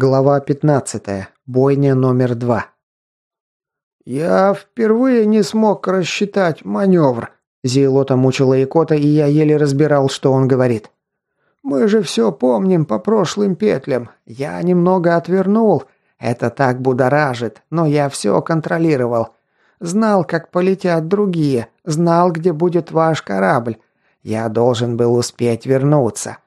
Глава 15. Бойня номер два. «Я впервые не смог рассчитать маневр», – Зиелота мучила Икота, и я еле разбирал, что он говорит. «Мы же все помним по прошлым петлям. Я немного отвернул. Это так будоражит, но я все контролировал. Знал, как полетят другие, знал, где будет ваш корабль. Я должен был успеть вернуться.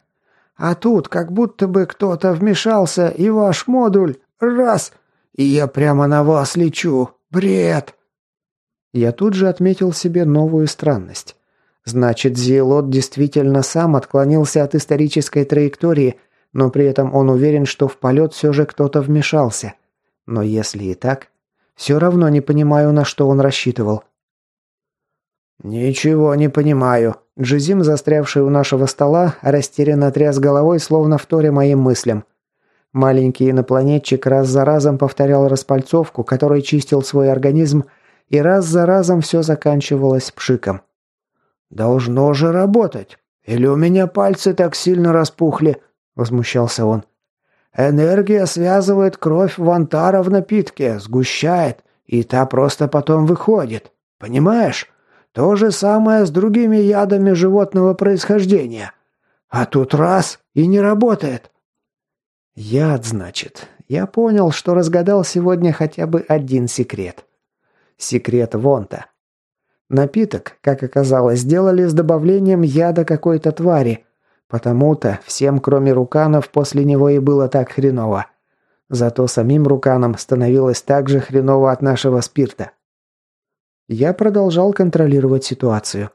А тут как будто бы кто-то вмешался, и ваш модуль раз, и я прямо на вас лечу. Бред!» Я тут же отметил себе новую странность. Значит, Зиелот действительно сам отклонился от исторической траектории, но при этом он уверен, что в полет все же кто-то вмешался. Но если и так, все равно не понимаю, на что он рассчитывал. «Ничего не понимаю». Джизим, застрявший у нашего стола, растерянно тряс головой, словно вторя моим мыслям. Маленький инопланетчик раз за разом повторял распальцовку, которой чистил свой организм, и раз за разом все заканчивалось пшиком. «Должно же работать. Или у меня пальцы так сильно распухли?» – возмущался он. «Энергия связывает кровь вантара в напитке, сгущает, и та просто потом выходит. Понимаешь? То же самое с другими ядами животного происхождения. А тут раз – и не работает. Яд, значит. Я понял, что разгадал сегодня хотя бы один секрет. Секрет Вонта. Напиток, как оказалось, сделали с добавлением яда какой-то твари. Потому-то всем, кроме руканов, после него и было так хреново. Зато самим руканам становилось так же хреново от нашего спирта. Я продолжал контролировать ситуацию.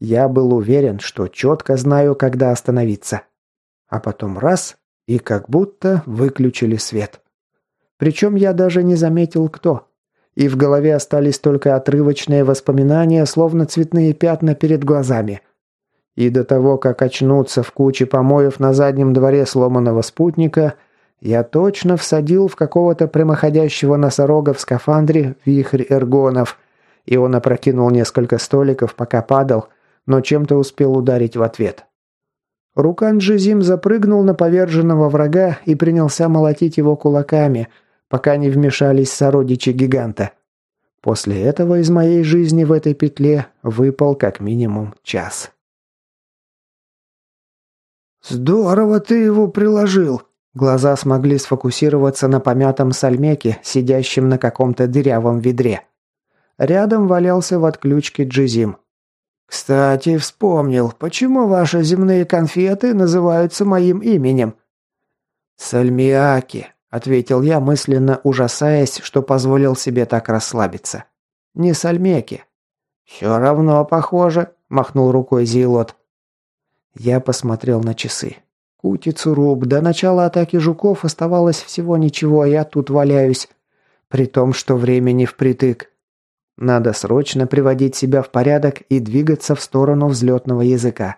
Я был уверен, что четко знаю, когда остановиться. А потом раз, и как будто выключили свет. Причем я даже не заметил, кто. И в голове остались только отрывочные воспоминания, словно цветные пятна перед глазами. И до того, как очнуться в куче помоев на заднем дворе сломанного спутника, я точно всадил в какого-то прямоходящего носорога в скафандре вихрь эргонов – и он опрокинул несколько столиков, пока падал, но чем-то успел ударить в ответ. Рукан Джизим запрыгнул на поверженного врага и принялся молотить его кулаками, пока не вмешались сородичи гиганта. После этого из моей жизни в этой петле выпал как минимум час. «Здорово ты его приложил!» Глаза смогли сфокусироваться на помятом сальмеке, сидящем на каком-то дырявом ведре. Рядом валялся в отключке Джизим. «Кстати, вспомнил, почему ваши земные конфеты называются моим именем?» «Сальмиаки», — ответил я, мысленно ужасаясь, что позволил себе так расслабиться. «Не сальмеки». «Все равно похоже», — махнул рукой Зилот. Я посмотрел на часы. Кутицу руб, до начала атаки жуков оставалось всего ничего, а я тут валяюсь. При том, что времени впритык. Надо срочно приводить себя в порядок и двигаться в сторону взлетного языка.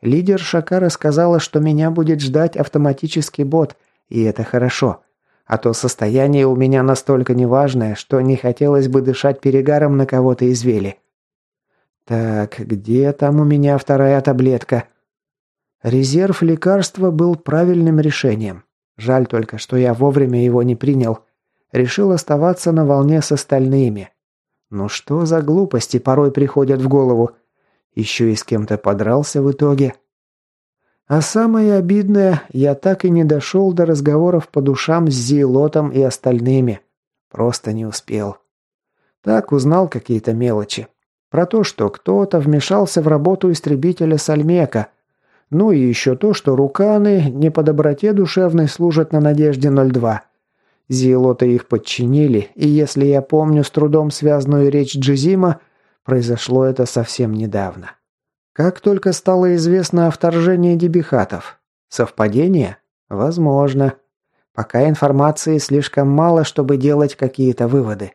Лидер Шакара сказала, что меня будет ждать автоматический бот, и это хорошо. А то состояние у меня настолько неважное, что не хотелось бы дышать перегаром на кого-то из вели. Так, где там у меня вторая таблетка? Резерв лекарства был правильным решением. Жаль только, что я вовремя его не принял. Решил оставаться на волне с остальными. Ну что за глупости порой приходят в голову? Еще и с кем-то подрался в итоге. А самое обидное, я так и не дошел до разговоров по душам с Зиелотом и остальными. Просто не успел. Так узнал какие-то мелочи. Про то, что кто-то вмешался в работу истребителя Сальмека. Ну и еще то, что руканы не по доброте душевной служат на Надежде-02. Зиелоты их подчинили, и если я помню с трудом связанную речь Джизима, произошло это совсем недавно. Как только стало известно о вторжении дебихатов. Совпадение? Возможно. Пока информации слишком мало, чтобы делать какие-то выводы.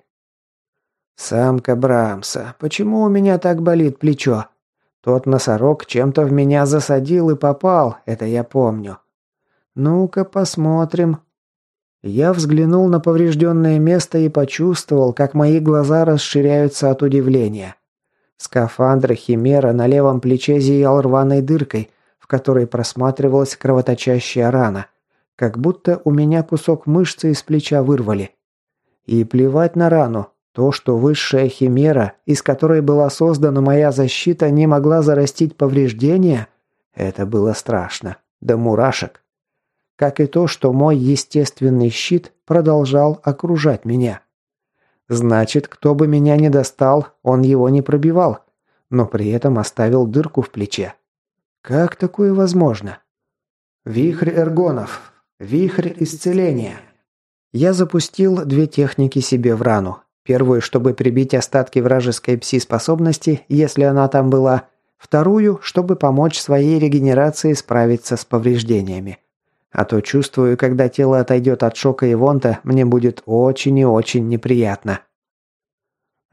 «Самка Брамса, почему у меня так болит плечо? Тот носорог чем-то в меня засадил и попал, это я помню. Ну-ка посмотрим, я взглянул на поврежденное место и почувствовал, как мои глаза расширяются от удивления. Скафандр Химера на левом плече зиял рваной дыркой, в которой просматривалась кровоточащая рана. как будто у меня кусок мышцы из плеча вырвали. И плевать на рану, то, что высшая химера, из которой была создана моя защита, не могла зарастить повреждения, это было страшно. До мурашек. Как и то, что мой естественный щит продолжал окружать меня. Значит, кто бы меня не достал, он его не пробивал, но при этом оставил дырку в плече. Как такое возможно? Вихрь эргонов. Вихрь исцеления. Я запустил две техники себе в рану. Первую, чтобы прибить остатки вражеской пси-способности, если она там была. Вторую, чтобы помочь своей регенерации справиться с повреждениями. А то чувствую, когда тело отойдет от шока и вонта, мне будет очень и очень неприятно.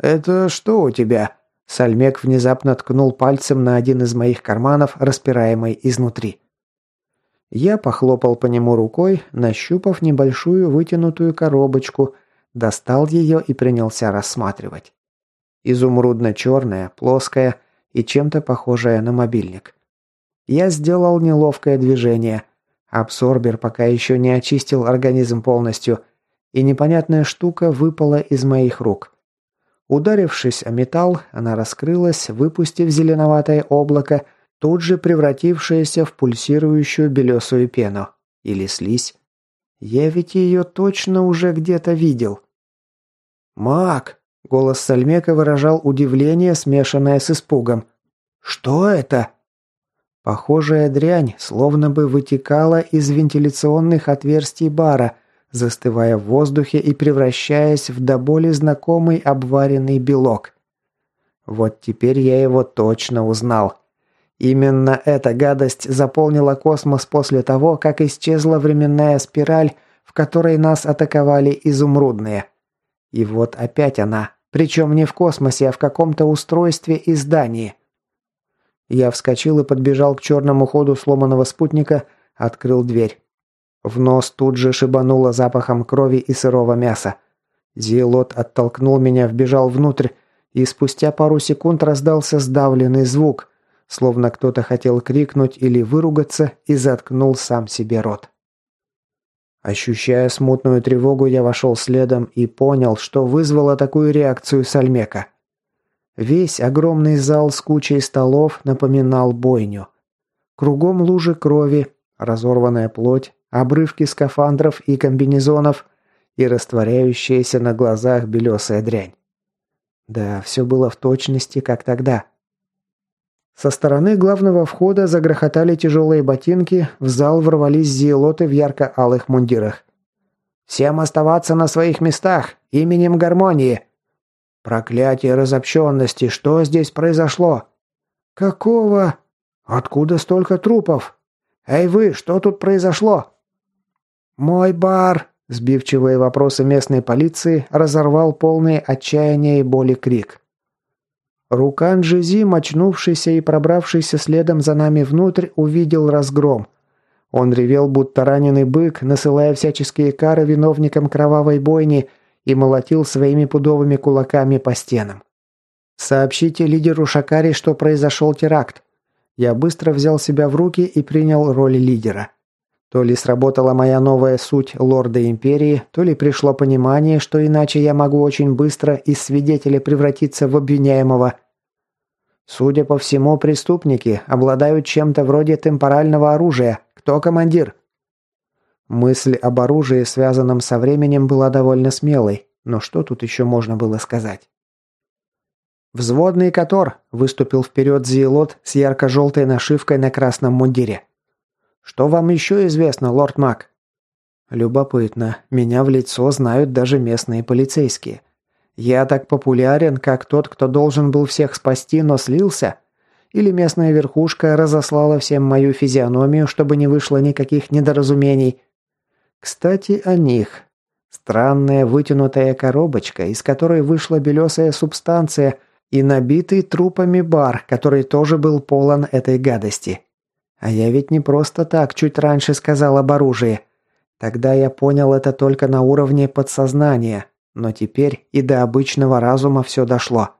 «Это что у тебя?» Сальмек внезапно ткнул пальцем на один из моих карманов, распираемый изнутри. Я похлопал по нему рукой, нащупав небольшую вытянутую коробочку, достал ее и принялся рассматривать. Изумрудно-черная, плоская и чем-то похожая на мобильник. Я сделал неловкое движение – Абсорбер пока еще не очистил организм полностью, и непонятная штука выпала из моих рук. Ударившись о металл, она раскрылась, выпустив зеленоватое облако, тут же превратившееся в пульсирующую белесую пену. Или слизь. Я ведь ее точно уже где-то видел. «Мак!» — голос Сальмека выражал удивление, смешанное с испугом. «Что это?» Похожая дрянь словно бы вытекала из вентиляционных отверстий бара, застывая в воздухе и превращаясь в до боли знакомый обваренный белок. Вот теперь я его точно узнал. Именно эта гадость заполнила космос после того, как исчезла временная спираль, в которой нас атаковали изумрудные. И вот опять она, причем не в космосе, а в каком-то устройстве и здании – я вскочил и подбежал к черному ходу сломанного спутника, открыл дверь. В нос тут же шибануло запахом крови и сырого мяса. Зиелот оттолкнул меня, вбежал внутрь, и спустя пару секунд раздался сдавленный звук, словно кто-то хотел крикнуть или выругаться и заткнул сам себе рот. Ощущая смутную тревогу, я вошел следом и понял, что вызвало такую реакцию Сальмека. Весь огромный зал с кучей столов напоминал бойню. Кругом лужи крови, разорванная плоть, обрывки скафандров и комбинезонов и растворяющаяся на глазах белесая дрянь. Да, все было в точности, как тогда. Со стороны главного входа загрохотали тяжелые ботинки, в зал ворвались зиелоты в ярко-алых мундирах. «Всем оставаться на своих местах! Именем гармонии!» «Проклятие разобщенности! Что здесь произошло?» «Какого? Откуда столько трупов? Эй вы, что тут произошло?» «Мой бар!» – сбивчивые вопросы местной полиции разорвал полный отчаяния и боли крик. Рукан Джизи, очнувшийся и пробравшийся следом за нами внутрь, увидел разгром. Он ревел, будто раненый бык, насылая всяческие кары виновникам кровавой бойни – и молотил своими пудовыми кулаками по стенам. «Сообщите лидеру Шакари, что произошел теракт». Я быстро взял себя в руки и принял роль лидера. То ли сработала моя новая суть лорда Империи, то ли пришло понимание, что иначе я могу очень быстро из свидетеля превратиться в обвиняемого. Судя по всему, преступники обладают чем-то вроде темпорального оружия. Кто командир? Мысль об оружии, связанном со временем, была довольно смелой, но что тут еще можно было сказать? «Взводный Котор!» – выступил вперед Зиелот с ярко-желтой нашивкой на красном мундире. «Что вам еще известно, лорд Мак?» «Любопытно. Меня в лицо знают даже местные полицейские. Я так популярен, как тот, кто должен был всех спасти, но слился? Или местная верхушка разослала всем мою физиономию, чтобы не вышло никаких недоразумений?» Кстати, о них. Странная вытянутая коробочка, из которой вышла белесая субстанция, и набитый трупами бар, который тоже был полон этой гадости. А я ведь не просто так чуть раньше сказал об оружии. Тогда я понял это только на уровне подсознания, но теперь и до обычного разума все дошло.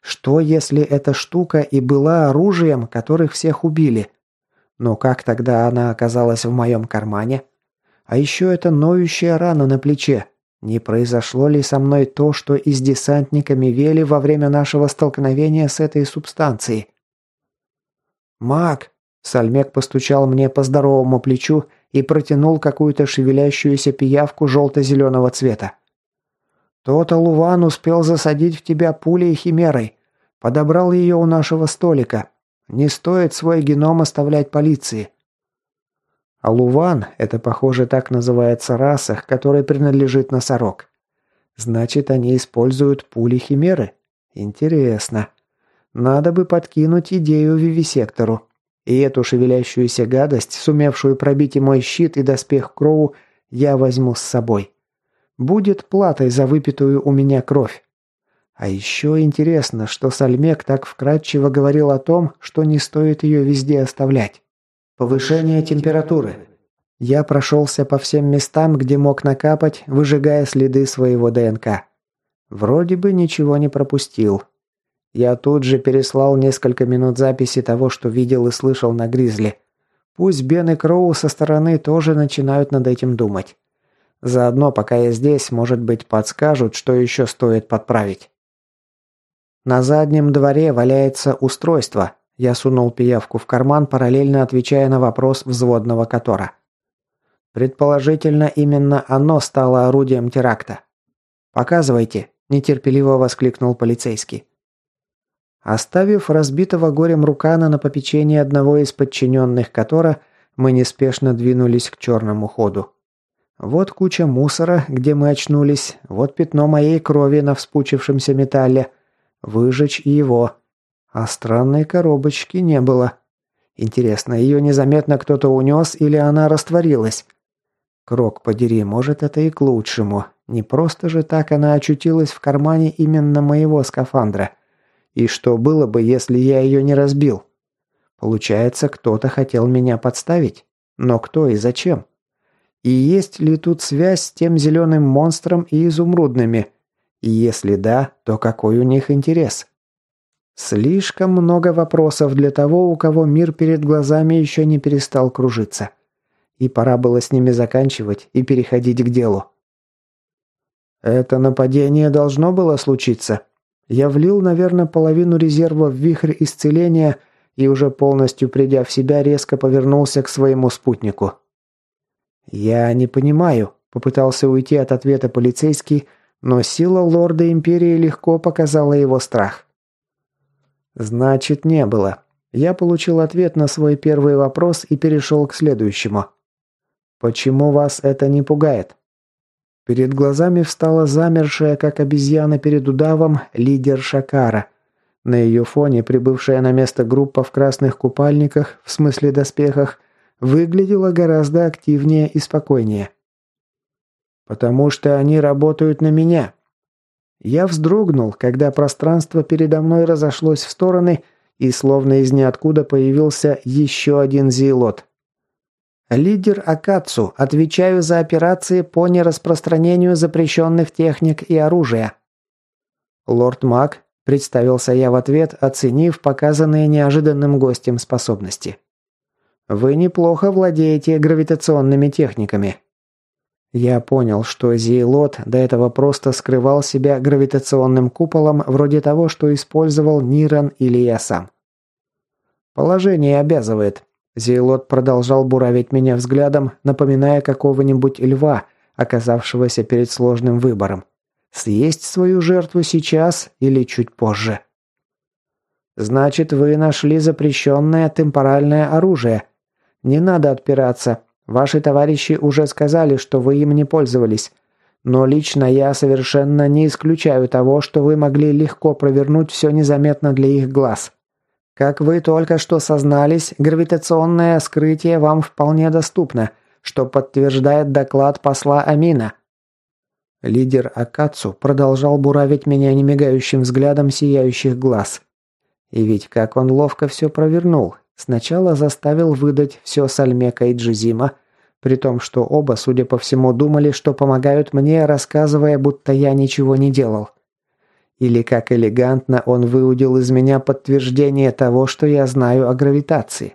Что, если эта штука и была оружием, которых всех убили? Но как тогда она оказалась в моем кармане? А еще это ноющая рана на плече. Не произошло ли со мной то, что и с десантниками вели во время нашего столкновения с этой субстанцией? «Маг!» – Сальмек постучал мне по здоровому плечу и протянул какую-то шевелящуюся пиявку желто-зеленого цвета. «То-то Луван успел засадить в тебя пулей химерой. Подобрал ее у нашего столика. Не стоит свой геном оставлять полиции. А Луван – это, похоже, так называется раса, которой принадлежит носорог. Значит, они используют пули химеры? Интересно. Надо бы подкинуть идею вивисектору. И эту шевелящуюся гадость, сумевшую пробить и мой щит, и доспех Кроу, я возьму с собой. Будет платой за выпитую у меня кровь. А еще интересно, что Сальмек так вкратчиво говорил о том, что не стоит ее везде оставлять. Повышение температуры. Я прошелся по всем местам, где мог накапать, выжигая следы своего ДНК. Вроде бы ничего не пропустил. Я тут же переслал несколько минут записи того, что видел и слышал на Гризли. Пусть Бен и Кроу со стороны тоже начинают над этим думать. Заодно, пока я здесь, может быть, подскажут, что еще стоит подправить. На заднем дворе валяется устройство, я сунул пиявку в карман, параллельно отвечая на вопрос взводного Котора. Предположительно, именно оно стало орудием теракта. «Показывайте», – нетерпеливо воскликнул полицейский. Оставив разбитого горем Рукана на попечение одного из подчиненных Котора, мы неспешно двинулись к черному ходу. Вот куча мусора, где мы очнулись, вот пятно моей крови на вспучившемся металле. Выжечь его. А странной коробочки не было. Интересно, ее незаметно кто-то унес или она растворилась? Крок подери, может это и к лучшему. Не просто же так она очутилась в кармане именно моего скафандра. И что было бы, если я ее не разбил? Получается, кто-то хотел меня подставить? Но кто и зачем? И есть ли тут связь с тем зеленым монстром и изумрудными? И если да, то какой у них интерес? Слишком много вопросов для того, у кого мир перед глазами еще не перестал кружиться. И пора было с ними заканчивать и переходить к делу. Это нападение должно было случиться. Я влил, наверное, половину резерва в вихрь исцеления и уже полностью придя в себя, резко повернулся к своему спутнику. «Я не понимаю», – попытался уйти от ответа полицейский, но сила лорда Империи легко показала его страх. Значит, не было. Я получил ответ на свой первый вопрос и перешел к следующему. Почему вас это не пугает? Перед глазами встала замершая, как обезьяна перед удавом, лидер Шакара. На ее фоне прибывшая на место группа в красных купальниках, в смысле доспехах, выглядела гораздо активнее и спокойнее. «Потому что они работают на меня», я вздрогнул, когда пространство передо мной разошлось в стороны, и словно из ниоткуда появился еще один зиелот. «Лидер Акацу, отвечаю за операции по нераспространению запрещенных техник и оружия». «Лорд Мак», – представился я в ответ, оценив показанные неожиданным гостем способности. «Вы неплохо владеете гравитационными техниками. Я понял, что Зейлот до этого просто скрывал себя гравитационным куполом вроде того, что использовал Ниран или я сам. Положение обязывает. Зейлот продолжал буравить меня взглядом, напоминая какого-нибудь льва, оказавшегося перед сложным выбором. Съесть свою жертву сейчас или чуть позже. «Значит, вы нашли запрещенное темпоральное оружие. Не надо отпираться. Ваши товарищи уже сказали, что вы им не пользовались. Но лично я совершенно не исключаю того, что вы могли легко провернуть все незаметно для их глаз. Как вы только что сознались, гравитационное скрытие вам вполне доступно, что подтверждает доклад посла Амина. Лидер Акацу продолжал буравить меня немигающим взглядом сияющих глаз. И ведь как он ловко все провернул, Сначала заставил выдать все Сальмека и Джизима, при том, что оба, судя по всему, думали, что помогают мне, рассказывая, будто я ничего не делал. Или как элегантно он выудил из меня подтверждение того, что я знаю о гравитации.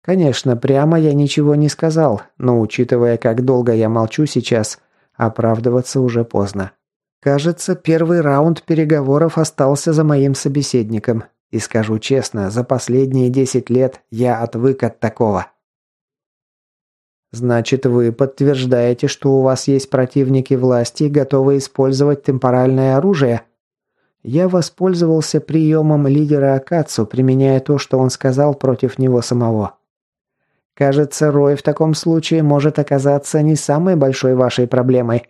Конечно, прямо я ничего не сказал, но учитывая, как долго я молчу сейчас, оправдываться уже поздно. Кажется, первый раунд переговоров остался за моим собеседником. И скажу честно, за последние 10 лет я отвык от такого. Значит, вы подтверждаете, что у вас есть противники власти, готовые использовать темпоральное оружие? Я воспользовался приемом лидера Акацу, применяя то, что он сказал против него самого. Кажется, Рой в таком случае может оказаться не самой большой вашей проблемой.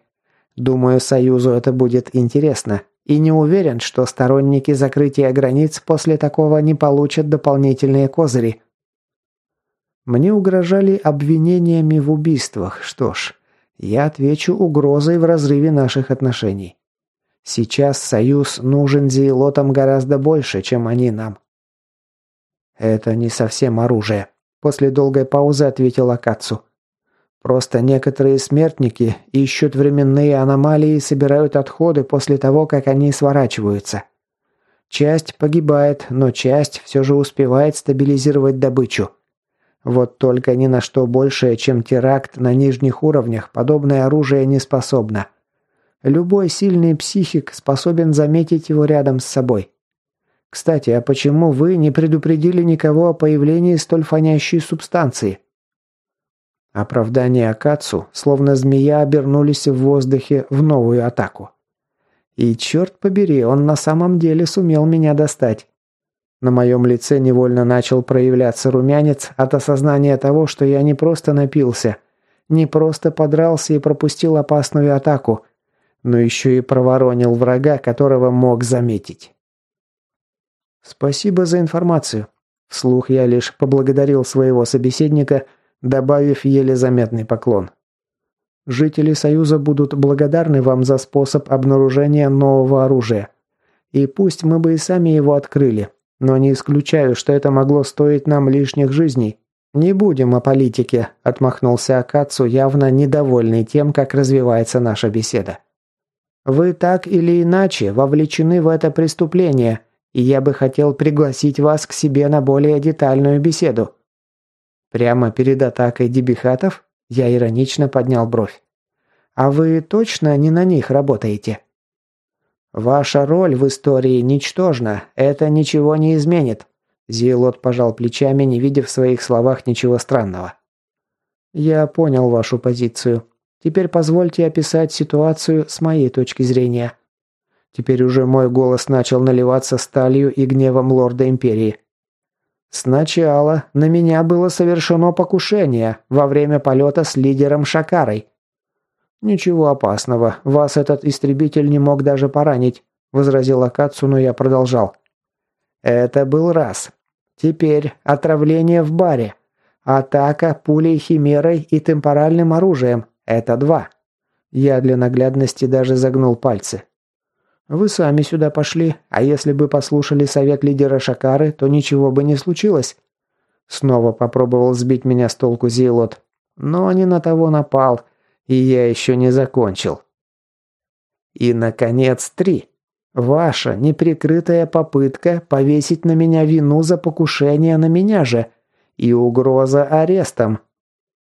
Думаю, Союзу это будет интересно. И не уверен, что сторонники закрытия границ после такого не получат дополнительные козыри. Мне угрожали обвинениями в убийствах. Что ж, я отвечу угрозой в разрыве наших отношений. Сейчас Союз нужен зиелотам гораздо больше, чем они нам. Это не совсем оружие. После долгой паузы ответил Акацу. Просто некоторые смертники ищут временные аномалии и собирают отходы после того, как они сворачиваются. Часть погибает, но часть все же успевает стабилизировать добычу. Вот только ни на что большее, чем теракт на нижних уровнях, подобное оружие не способно. Любой сильный психик способен заметить его рядом с собой. Кстати, а почему вы не предупредили никого о появлении столь фонящей субстанции? Оправдания Акацу, словно змея, обернулись в воздухе в новую атаку. И черт побери, он на самом деле сумел меня достать. На моем лице невольно начал проявляться румянец от осознания того, что я не просто напился, не просто подрался и пропустил опасную атаку, но еще и проворонил врага, которого мог заметить. «Спасибо за информацию». Вслух я лишь поблагодарил своего собеседника – добавив еле заметный поклон. Жители Союза будут благодарны вам за способ обнаружения нового оружия. И пусть мы бы и сами его открыли, но не исключаю, что это могло стоить нам лишних жизней. Не будем о политике, отмахнулся Акацу, явно недовольный тем, как развивается наша беседа. Вы так или иначе вовлечены в это преступление, и я бы хотел пригласить вас к себе на более детальную беседу. Прямо перед атакой дебихатов я иронично поднял бровь. А вы точно не на них работаете? Ваша роль в истории ничтожна, это ничего не изменит. Зиелот пожал плечами, не видя в своих словах ничего странного. Я понял вашу позицию. Теперь позвольте описать ситуацию с моей точки зрения. Теперь уже мой голос начал наливаться сталью и гневом лорда Империи. Сначала на меня было совершено покушение во время полета с лидером Шакарой. Ничего опасного, вас этот истребитель не мог даже поранить, возразил Акацу, но я продолжал. Это был раз. Теперь отравление в баре. Атака пулей химерой и темпоральным оружием. Это два. Я для наглядности даже загнул пальцы. Вы сами сюда пошли, а если бы послушали совет лидера Шакары, то ничего бы не случилось. Снова попробовал сбить меня с толку Зилот, но не на того напал, и я еще не закончил. И, наконец, три. Ваша неприкрытая попытка повесить на меня вину за покушение на меня же и угроза арестом.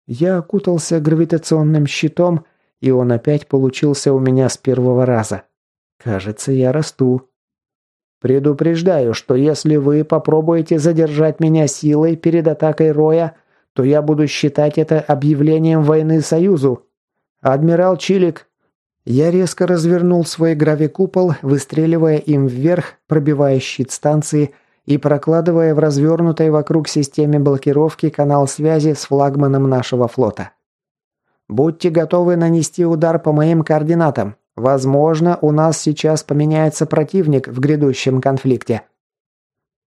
Я окутался гравитационным щитом, и он опять получился у меня с первого раза. Кажется, я расту. Предупреждаю, что если вы попробуете задержать меня силой перед атакой Роя, то я буду считать это объявлением войны Союзу. Адмирал Чилик. Я резко развернул свой гравикупол, выстреливая им вверх, пробивая щит станции и прокладывая в развернутой вокруг системе блокировки канал связи с флагманом нашего флота. Будьте готовы нанести удар по моим координатам. Возможно, у нас сейчас поменяется противник в грядущем конфликте.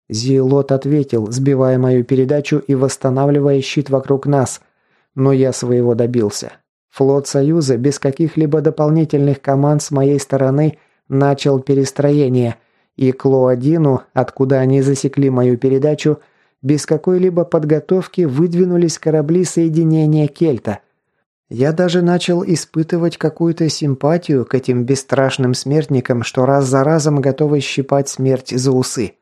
Зиелот ответил, сбивая мою передачу и восстанавливая щит вокруг нас. Но я своего добился. Флот Союза без каких-либо дополнительных команд с моей стороны начал перестроение, и к Лоадину, откуда они засекли мою передачу, без какой-либо подготовки выдвинулись корабли соединения Кельта. Я даже начал испытывать какую-то симпатию к этим бесстрашным смертникам, что раз за разом готовы щипать смерть за усы.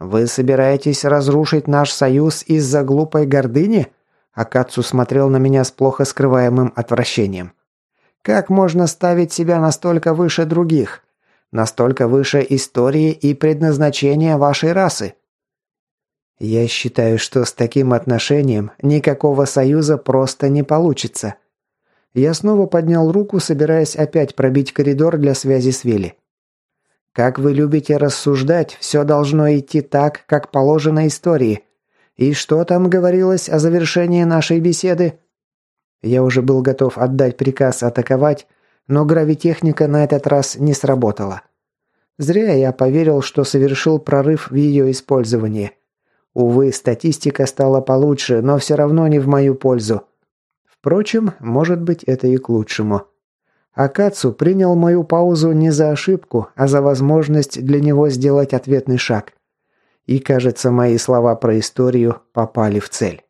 «Вы собираетесь разрушить наш союз из-за глупой гордыни?» Акацу смотрел на меня с плохо скрываемым отвращением. «Как можно ставить себя настолько выше других? Настолько выше истории и предназначения вашей расы?» «Я считаю, что с таким отношением никакого союза просто не получится». Я снова поднял руку, собираясь опять пробить коридор для связи с Вилли. Как вы любите рассуждать, все должно идти так, как положено истории. И что там говорилось о завершении нашей беседы? Я уже был готов отдать приказ атаковать, но гравитехника на этот раз не сработала. Зря я поверил, что совершил прорыв в ее использовании. Увы, статистика стала получше, но все равно не в мою пользу. Впрочем, может быть, это и к лучшему. Акацу принял мою паузу не за ошибку, а за возможность для него сделать ответный шаг. И, кажется, мои слова про историю попали в цель.